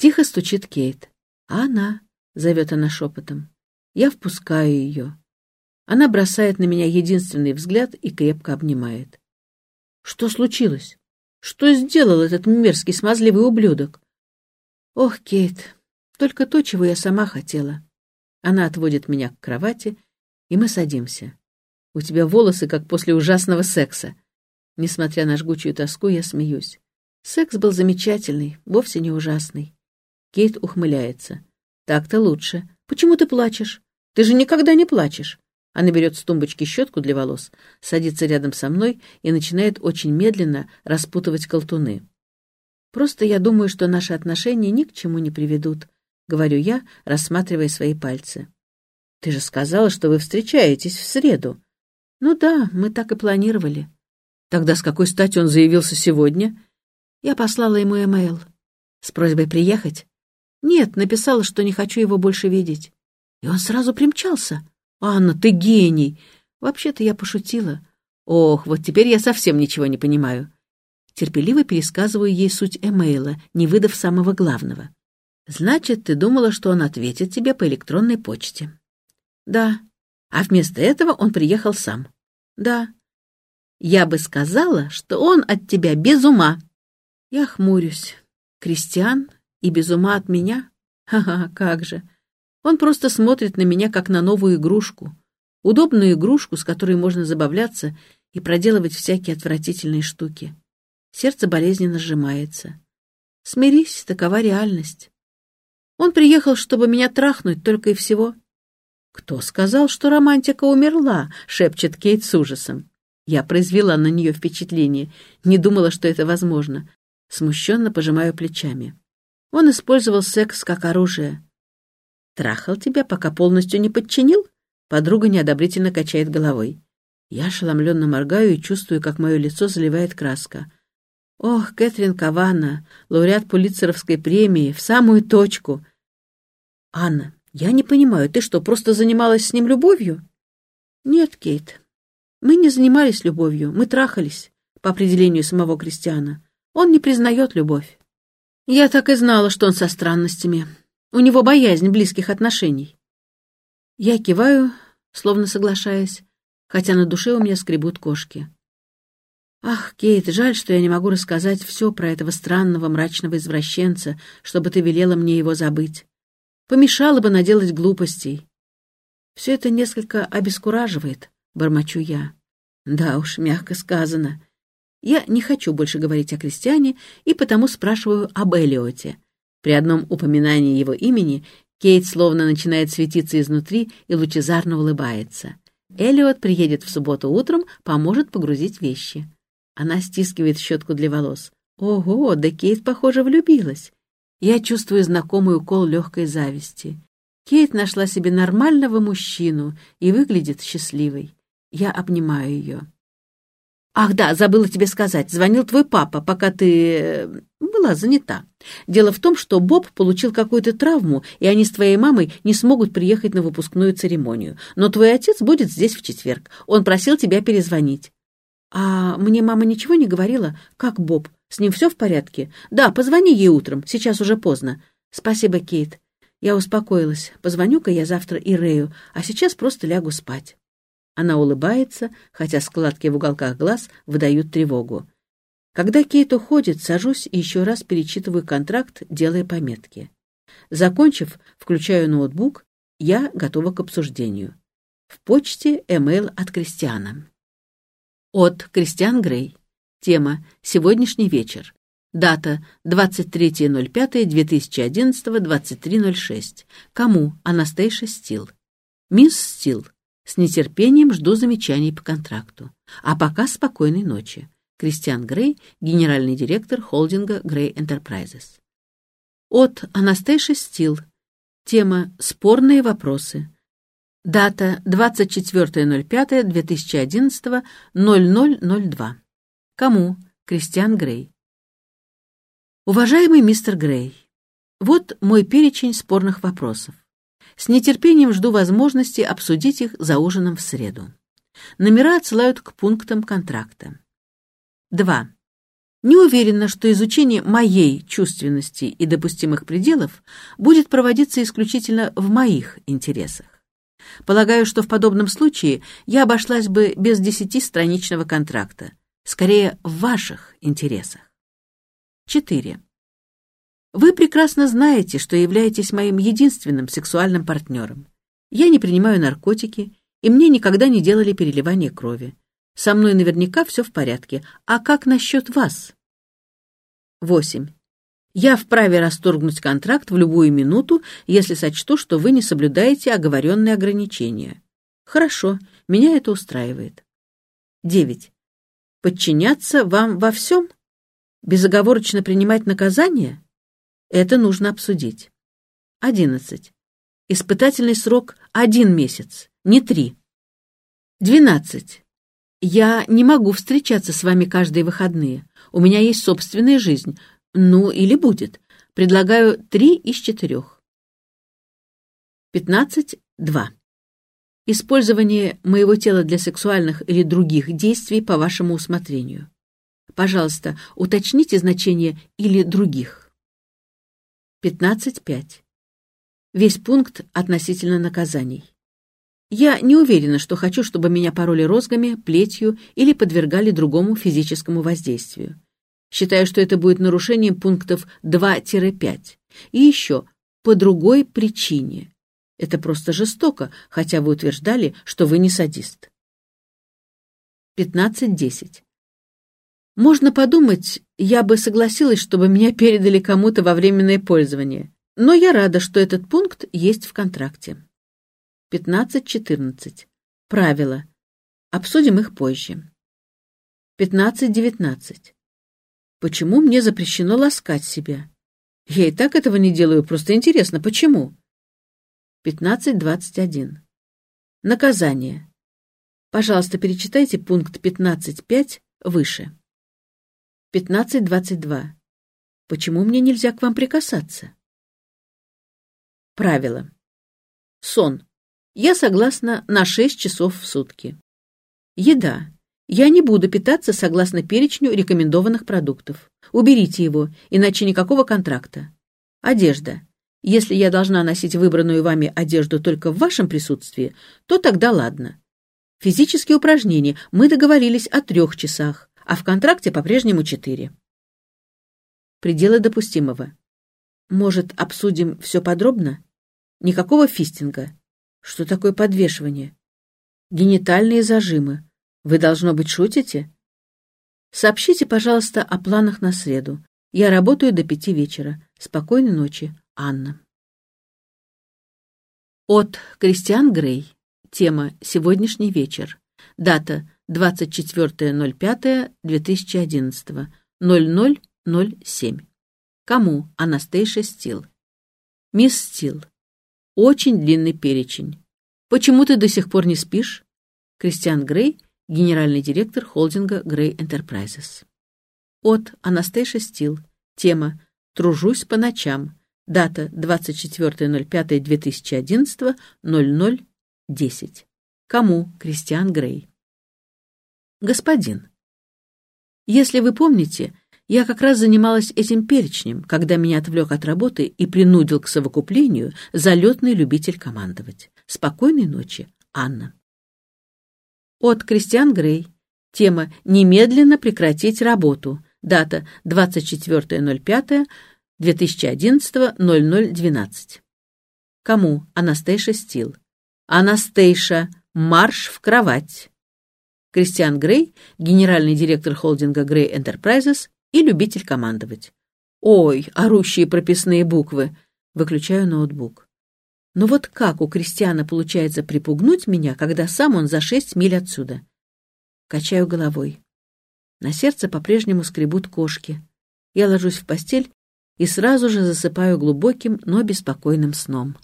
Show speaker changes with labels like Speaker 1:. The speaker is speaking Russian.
Speaker 1: Тихо стучит Кейт. А она, зовет она шепотом. Я впускаю ее. Она бросает на меня единственный взгляд и крепко обнимает. Что случилось? Что сделал этот мерзкий смазливый ублюдок? Ох, Кейт, только то, чего я сама хотела. Она отводит меня к кровати, и мы садимся. У тебя волосы, как после ужасного секса. Несмотря на жгучую тоску, я смеюсь. Секс был замечательный, вовсе не ужасный. Кейт ухмыляется. Так-то лучше. Почему ты плачешь? Ты же никогда не плачешь. Она берет с тумбочки щетку для волос, садится рядом со мной и начинает очень медленно распутывать колтуны. Просто я думаю, что наши отношения ни к чему не приведут, говорю я, рассматривая свои пальцы. Ты же сказала, что вы встречаетесь в среду. Ну да, мы так и планировали. Тогда с какой стати он заявился сегодня? Я послала ему эмейл с просьбой приехать. Нет, написала, что не хочу его больше видеть. И он сразу примчался. «Анна, ты гений!» Вообще-то я пошутила. Ох, вот теперь я совсем ничего не понимаю. Терпеливо пересказываю ей суть эмейла, не выдав самого главного. Значит, ты думала, что он ответит тебе по электронной почте? Да. А вместо этого он приехал сам? Да. Я бы сказала, что он от тебя без ума. Я хмурюсь. Кристиан и без ума от меня? Ха-ха, как же. Он просто смотрит на меня, как на новую игрушку. Удобную игрушку, с которой можно забавляться и проделывать всякие отвратительные штуки. Сердце болезненно сжимается. Смирись, такова реальность. Он приехал, чтобы меня трахнуть, только и всего. «Кто сказал, что романтика умерла?» — шепчет Кейт с ужасом. Я произвела на нее впечатление, не думала, что это возможно. Смущенно пожимаю плечами. Он использовал секс как оружие. Трахал тебя, пока полностью не подчинил? Подруга неодобрительно качает головой. Я ошеломленно моргаю и чувствую, как мое лицо заливает краска. Ох, Кэтрин Кавана, лауреат Пулитцеровской премии, в самую точку. Анна, я не понимаю, ты что, просто занималась с ним любовью? Нет, Кейт, мы не занимались любовью, мы трахались, по определению самого Кристиана. Он не признает любовь. Я так и знала, что он со странностями. У него боязнь близких отношений. Я киваю, словно соглашаясь, хотя на душе у меня скребут кошки. Ах, Кейт, жаль, что я не могу рассказать все про этого странного мрачного извращенца, чтобы ты велела мне его забыть. Помешало бы наделать глупостей. Все это несколько обескураживает, бормочу я. Да уж, мягко сказано. Я не хочу больше говорить о крестьяне и потому спрашиваю об Элиоте. При одном упоминании его имени Кейт словно начинает светиться изнутри и лучезарно улыбается. Элиот приедет в субботу утром, поможет погрузить вещи. Она стискивает щетку для волос. Ого, да Кейт, похоже, влюбилась. Я чувствую знакомый укол легкой зависти. Кейт нашла себе нормального мужчину и выглядит счастливой. Я обнимаю ее. «Ах да, забыла тебе сказать. Звонил твой папа, пока ты... Э, была занята. Дело в том, что Боб получил какую-то травму, и они с твоей мамой не смогут приехать на выпускную церемонию. Но твой отец будет здесь в четверг. Он просил тебя перезвонить». «А мне мама ничего не говорила? Как Боб? С ним все в порядке? Да, позвони ей утром. Сейчас уже поздно. Спасибо, Кейт. Я успокоилась. Позвоню-ка я завтра и Рэю, а сейчас просто лягу спать». Она улыбается, хотя складки в уголках глаз выдают тревогу. Когда Кейт уходит, сажусь и еще раз перечитываю контракт, делая пометки. Закончив, включаю ноутбук, я готова к обсуждению. В почте эмейл от Кристиана. От Кристиан Грей. Тема «Сегодняшний вечер». Дата 23.05.2011, 23.06. Кому? Анастейша Стил. Мисс Стил. С нетерпением жду замечаний по контракту. А пока спокойной ночи. Кристиан Грей, генеральный директор холдинга Грей Enterprises. От Анастейши Стил. Тема «Спорные вопросы». Дата 24.05.2011, 0002. Кому? Кристиан Грей. Уважаемый мистер Грей, вот мой перечень спорных вопросов. С нетерпением жду возможности обсудить их за ужином в среду. Номера отсылают к пунктам контракта. 2. Не уверена, что изучение моей чувственности и допустимых пределов будет проводиться исключительно в моих интересах. Полагаю, что в подобном случае я обошлась бы без десятистраничного контракта, скорее в ваших интересах. 4. Вы прекрасно знаете, что являетесь моим единственным сексуальным партнером. Я не принимаю наркотики, и мне никогда не делали переливание крови. Со мной наверняка все в порядке. А как насчет вас? 8. Я вправе расторгнуть контракт в любую минуту, если сочту, что вы не соблюдаете оговоренные ограничения. Хорошо, меня это устраивает. 9. Подчиняться вам во всем? Безоговорочно принимать наказание? Это нужно обсудить. 11. Испытательный срок один месяц, не три. 12. Я не могу встречаться с вами каждые выходные. У меня есть собственная жизнь. Ну, или будет. Предлагаю три из четырех. 15.2. Использование моего тела для сексуальных или других действий по вашему усмотрению. Пожалуйста, уточните значение «или других». 15.5. Весь пункт относительно наказаний. Я не уверена, что хочу, чтобы меня пороли розгами, плетью или подвергали другому физическому воздействию. Считаю, что это будет нарушением пунктов 2-5. И еще, по другой причине. Это просто жестоко, хотя вы утверждали, что вы не садист. 15.10. Можно подумать, я бы согласилась, чтобы меня передали кому-то во временное пользование. Но я рада, что этот пункт есть в контракте. 15-14. Правила. Обсудим их позже. 15-19. Почему мне запрещено ласкать себя? Я и так этого не делаю, просто интересно, почему? 15-21. Наказание. Пожалуйста, перечитайте пункт 15.5 выше. 15.22. Почему мне нельзя к вам прикасаться? Правило. Сон. Я согласна на 6 часов в сутки. Еда. Я не буду питаться согласно перечню рекомендованных продуктов. Уберите его, иначе никакого контракта. Одежда. Если я должна носить выбранную вами одежду только в вашем присутствии, то тогда ладно. Физические упражнения. Мы договорились о трех часах, а в контракте по-прежнему четыре. Пределы допустимого. Может, обсудим все подробно? Никакого фистинга. Что такое подвешивание? Генитальные зажимы. Вы, должно быть, шутите? Сообщите, пожалуйста, о планах на среду. Я работаю до пяти вечера. Спокойной ночи, Анна. От Кристиан Грей. Тема «Сегодняшний вечер». Дата 24.05.2011. 00.07. Кому? Анастейша Стил. Мисс Стил. Очень длинный перечень. Почему ты до сих пор не спишь? Кристиан Грей, генеральный директор холдинга Грей Enterprises. От Анастейша Стил. Тема «Тружусь по ночам». Дата 24.05.2011, 00.10. Кому? Кристиан Грей. Господин. Если вы помните, я как раз занималась этим перечнем, когда меня отвлек от работы и принудил к совокуплению залетный любитель командовать. Спокойной ночи, Анна. От Кристиан Грей. Тема «Немедленно прекратить работу». Дата 24.05.2011.0012. Кому? Анастейша Стил. Анастейша, марш в кровать. Кристиан Грей, генеральный директор холдинга Грей Enterprises, и любитель командовать. Ой, орущие прописные буквы. Выключаю ноутбук. Но вот как у Кристиана получается припугнуть меня, когда сам он за шесть миль отсюда? Качаю головой. На сердце по-прежнему скребут кошки. Я ложусь в постель и сразу же засыпаю глубоким, но беспокойным сном.